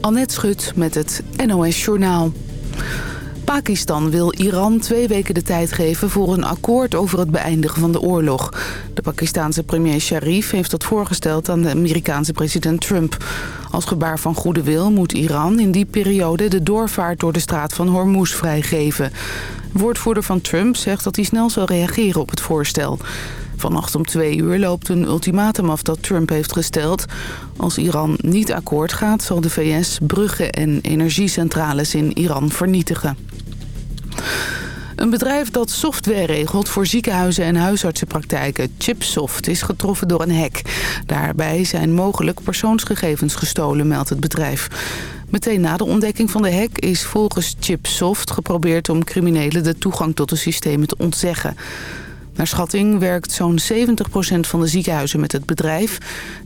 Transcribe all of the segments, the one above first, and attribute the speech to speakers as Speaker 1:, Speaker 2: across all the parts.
Speaker 1: Annette Schut met het NOS Journaal. Pakistan wil Iran twee weken de tijd geven voor een akkoord over het beëindigen van de oorlog. De Pakistanse premier Sharif heeft dat voorgesteld aan de Amerikaanse president Trump. Als gebaar van goede wil moet Iran in die periode de doorvaart door de straat van Hormuz vrijgeven. Woordvoerder van Trump zegt dat hij snel zal reageren op het voorstel. Vannacht om twee uur loopt een ultimatum af dat Trump heeft gesteld. Als Iran niet akkoord gaat, zal de VS bruggen en energiecentrales in Iran vernietigen. Een bedrijf dat software regelt voor ziekenhuizen en huisartsenpraktijken, Chipsoft, is getroffen door een hack. Daarbij zijn mogelijk persoonsgegevens gestolen, meldt het bedrijf. Meteen na de ontdekking van de hack is volgens Chipsoft geprobeerd om criminelen de toegang tot de systemen te ontzeggen. Naar schatting werkt zo'n 70% van de ziekenhuizen met het bedrijf.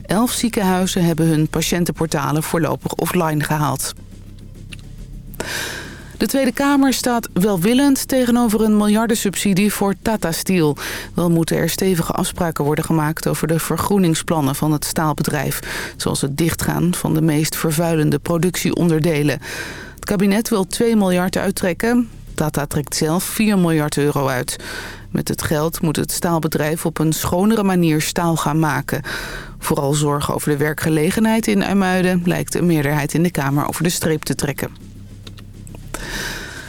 Speaker 1: Elf ziekenhuizen hebben hun patiëntenportalen voorlopig offline gehaald. De Tweede Kamer staat welwillend tegenover een miljardensubsidie voor Tata Steel. Wel moeten er stevige afspraken worden gemaakt over de vergroeningsplannen van het staalbedrijf. Zoals het dichtgaan van de meest vervuilende productieonderdelen. Het kabinet wil 2 miljard uittrekken. Tata trekt zelf 4 miljard euro uit. Met het geld moet het staalbedrijf op een schonere manier staal gaan maken. Vooral zorgen over de werkgelegenheid in IJmuiden lijkt de meerderheid in de Kamer over de streep te trekken.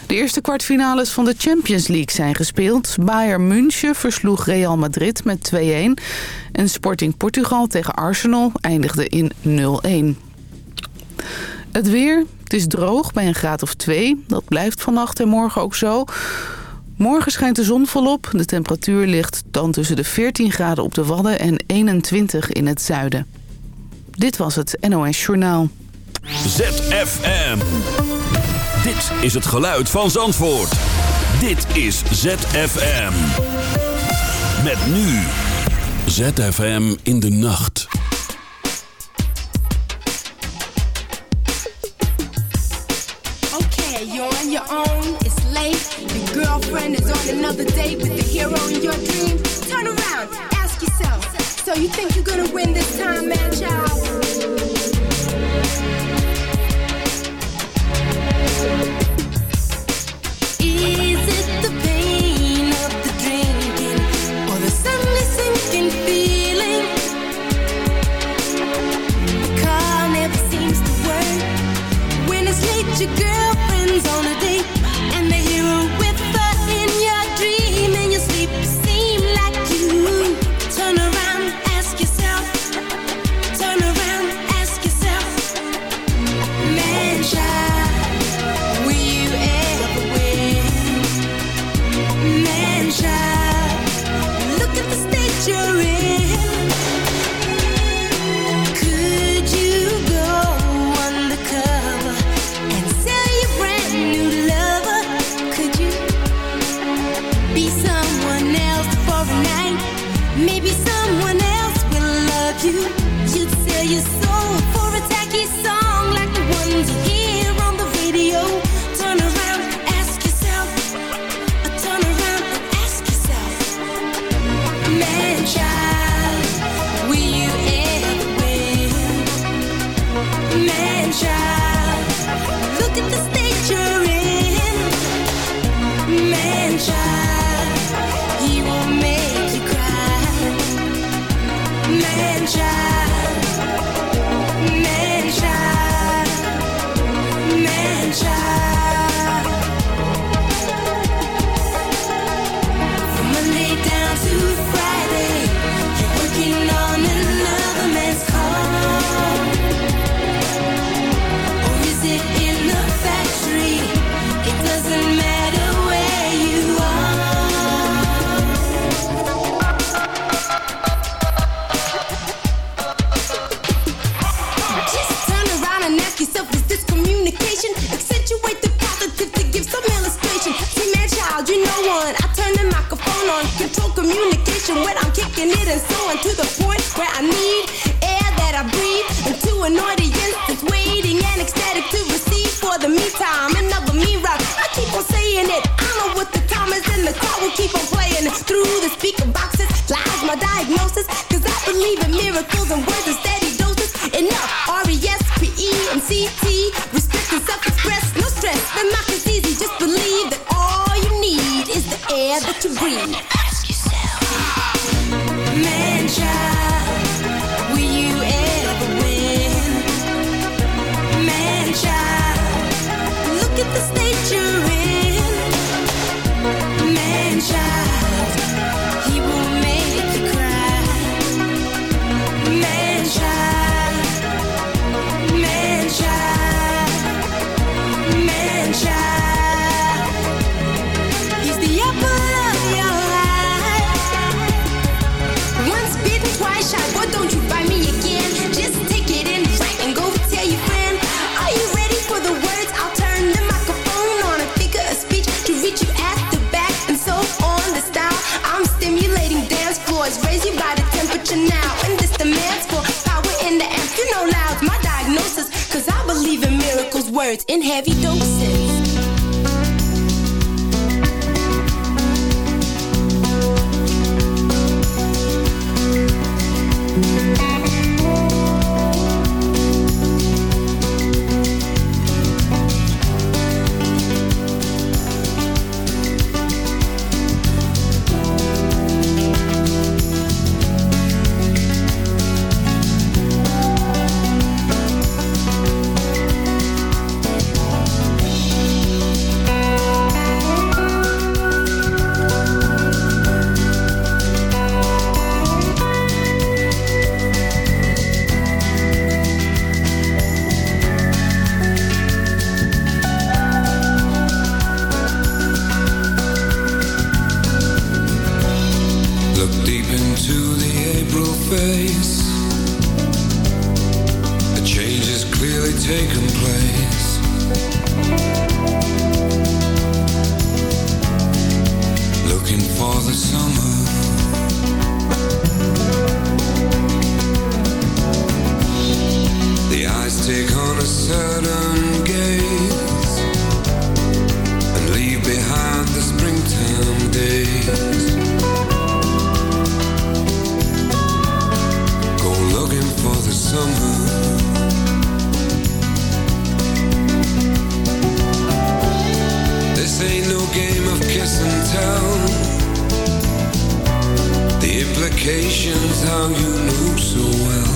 Speaker 1: De eerste kwartfinales van de Champions League zijn gespeeld. Bayern München versloeg Real Madrid met 2-1. En Sporting Portugal tegen Arsenal eindigde in 0-1. Het weer, het is droog bij een graad of 2. Dat blijft vannacht en morgen ook zo. Morgen schijnt de zon volop. De temperatuur ligt dan tussen de 14 graden op de Wadden en 21 in het zuiden. Dit was het NOS Journaal.
Speaker 2: ZFM. Dit is het geluid van Zandvoort. Dit is ZFM. Met nu. ZFM in de nacht.
Speaker 3: Girlfriend is on another date with the hero in your dream. Turn around, ask yourself. So you think you're gonna win this time, man, child? taking it and soaring to the point where I need air that I breathe into an audience that's waiting and ecstatic to receive. For the meantime, another me rock. I keep on saying it. I know what the time is, and the crowd will keep on playing through the speaker boxes. Lies my diagnosis, cause I believe in miracles and words and steady doses. Enough. R E S P E
Speaker 4: M C T. Respect and self-express. No stress. The mock is easy. Just believe that all you need
Speaker 5: is the air that you
Speaker 3: breathe. in heavy doses.
Speaker 5: vacations, how you knew so
Speaker 3: well.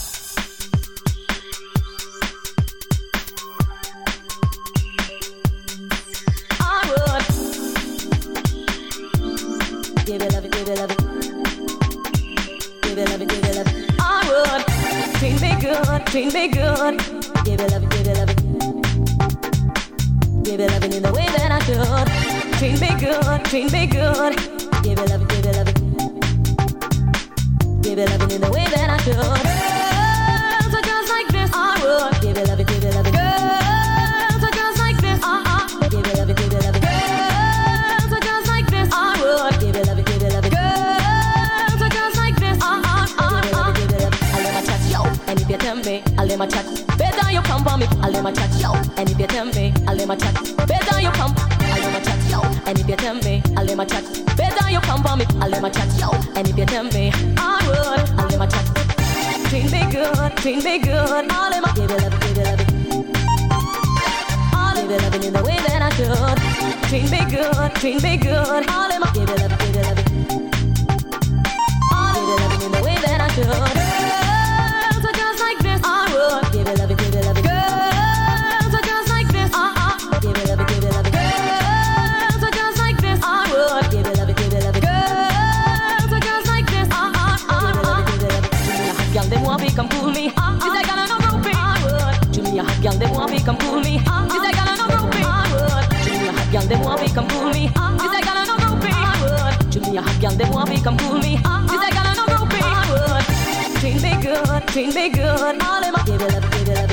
Speaker 6: treat me good. All in my baby love, baby love.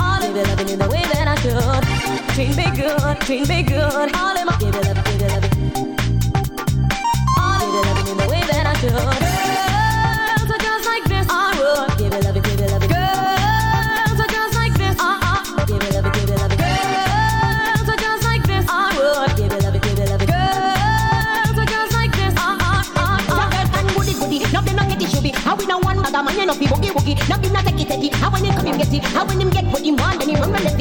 Speaker 6: All in baby in the way that I should. Treat me good, treat me good. All in my I
Speaker 7: How when him get what he want, and
Speaker 4: he run run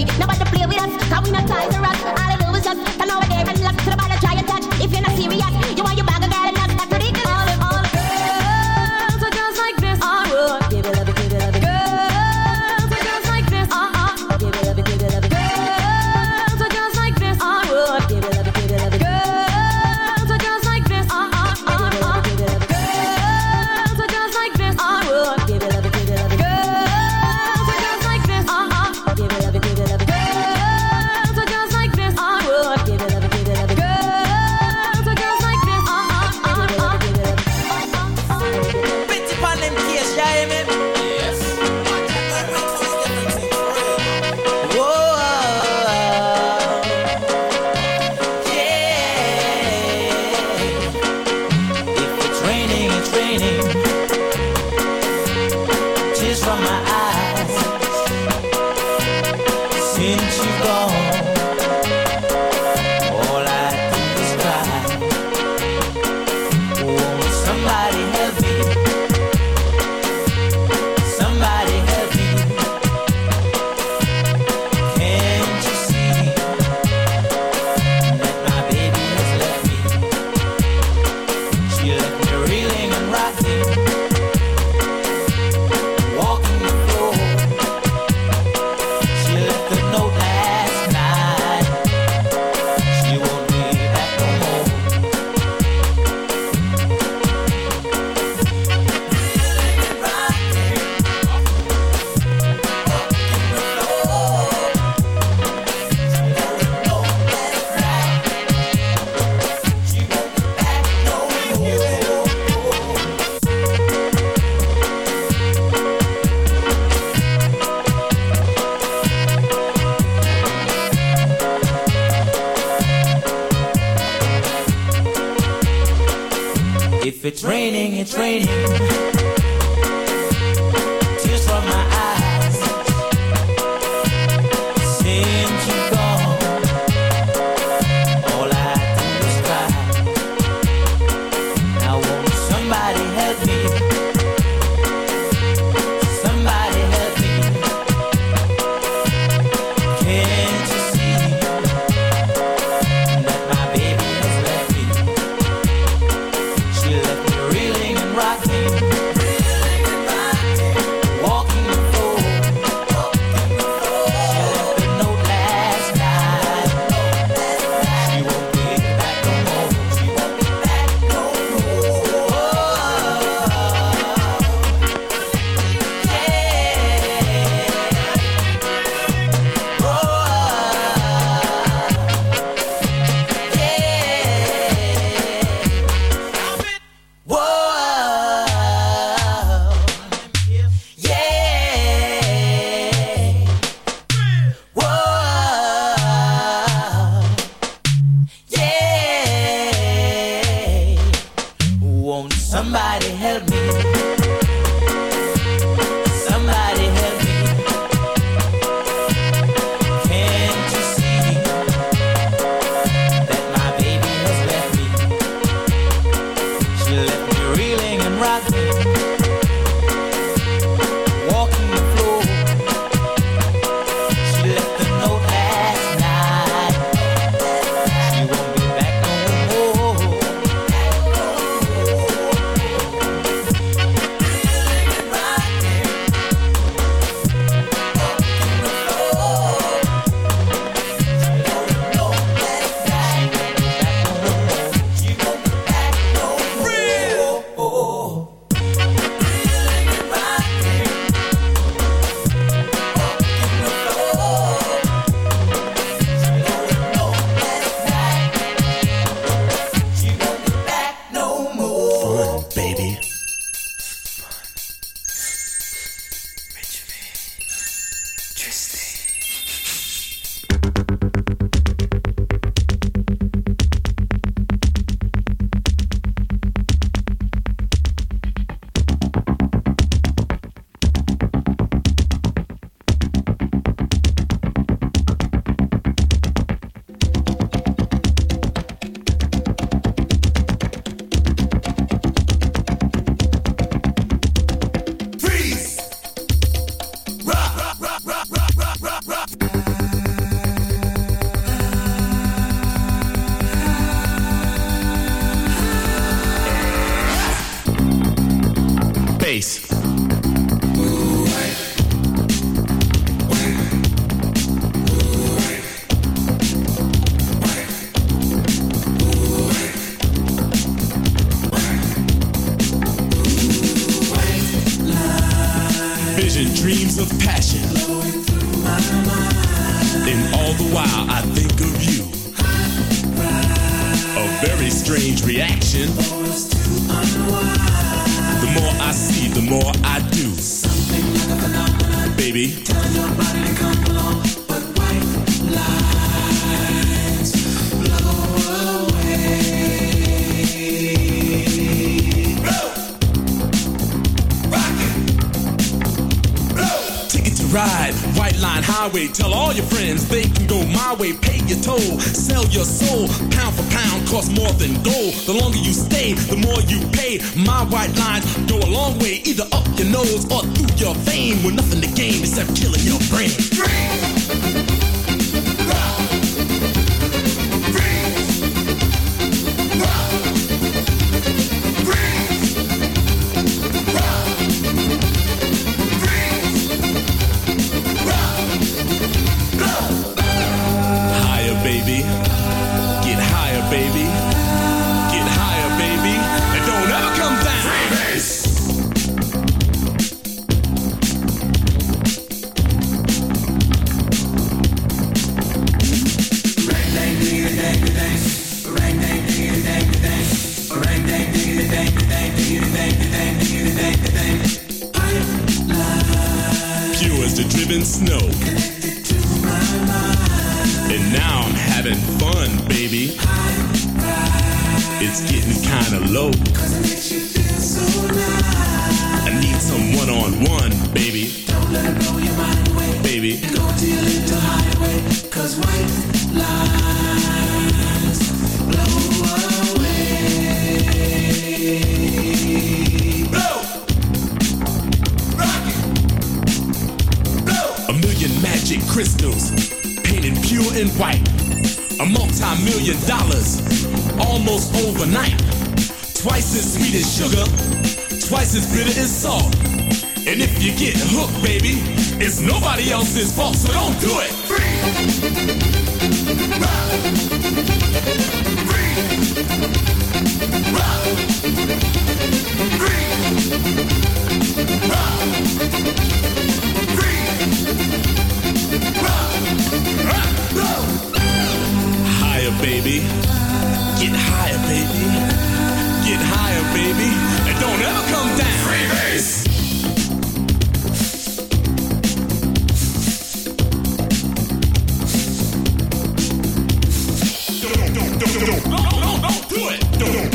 Speaker 4: no,
Speaker 8: no, no, do it. Do it.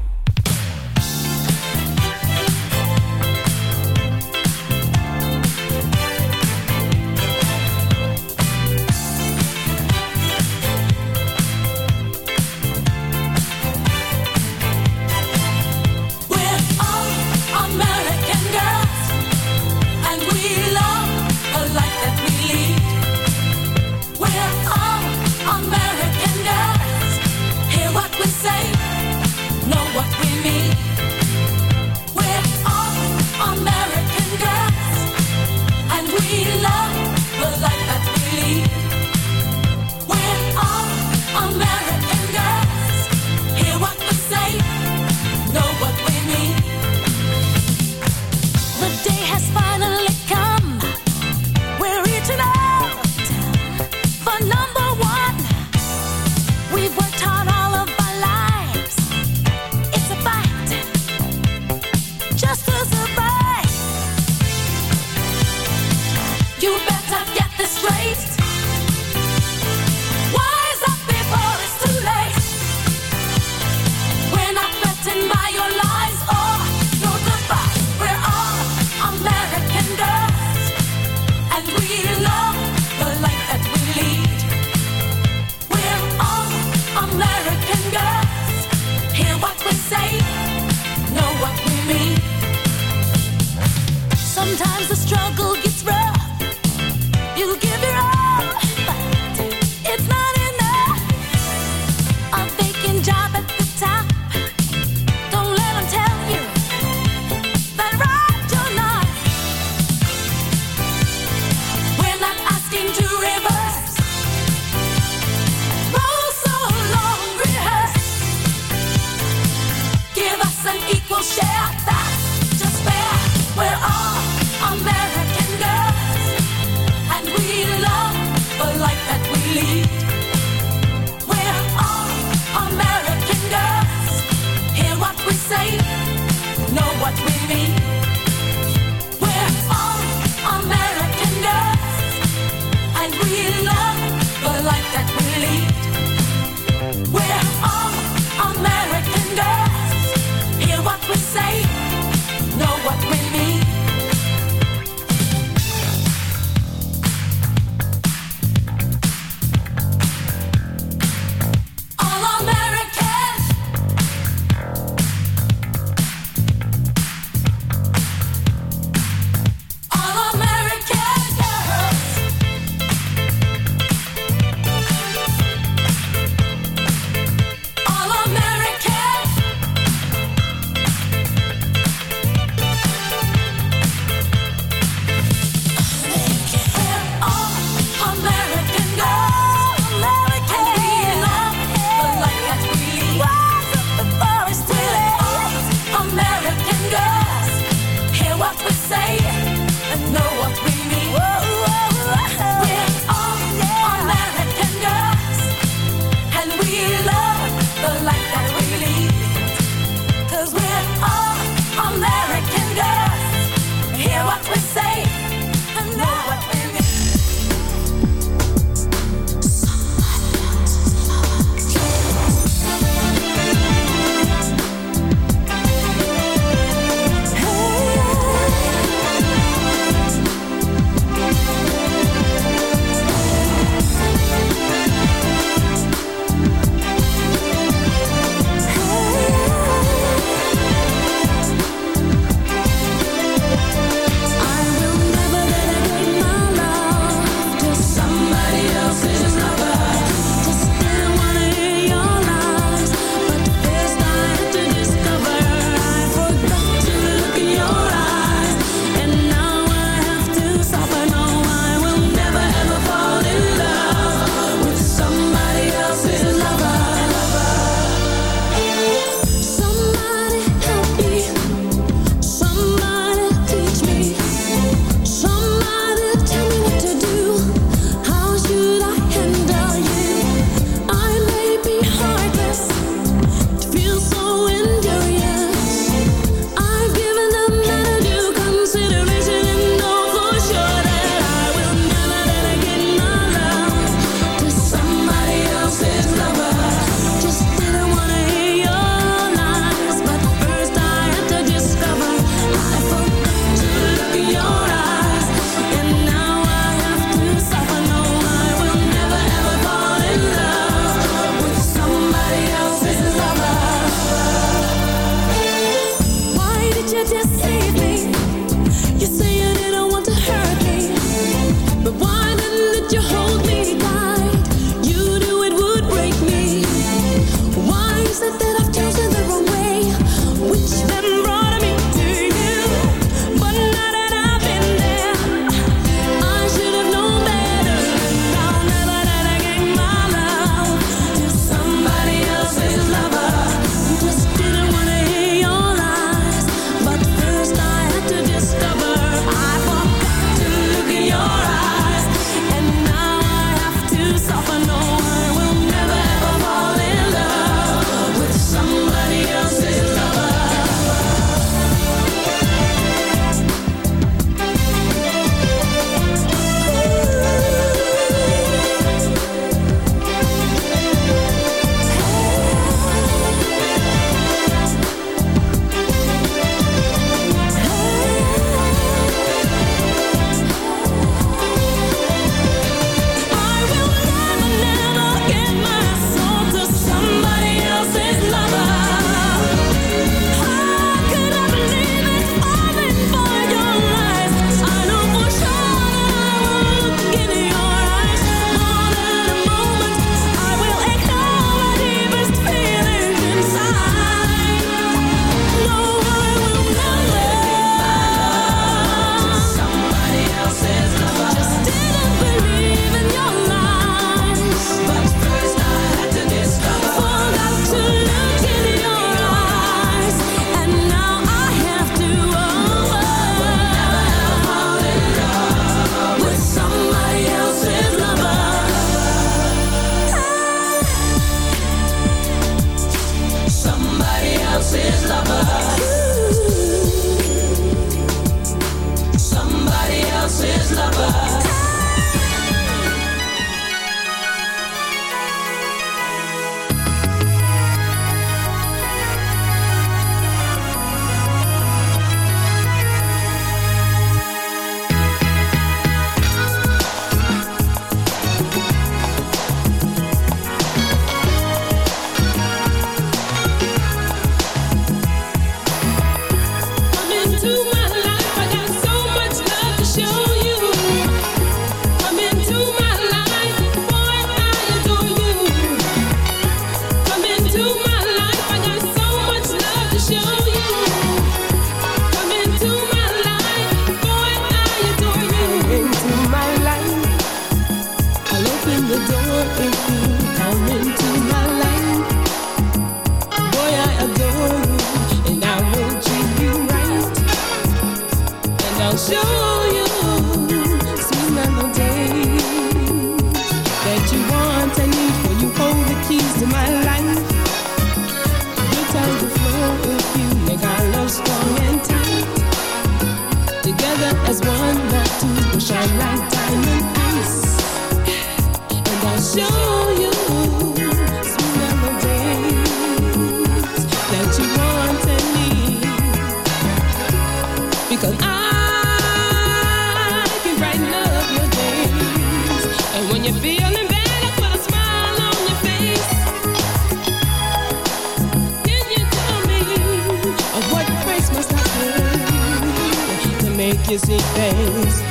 Speaker 6: kissy face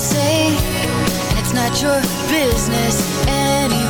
Speaker 9: Say it's not your business anyway.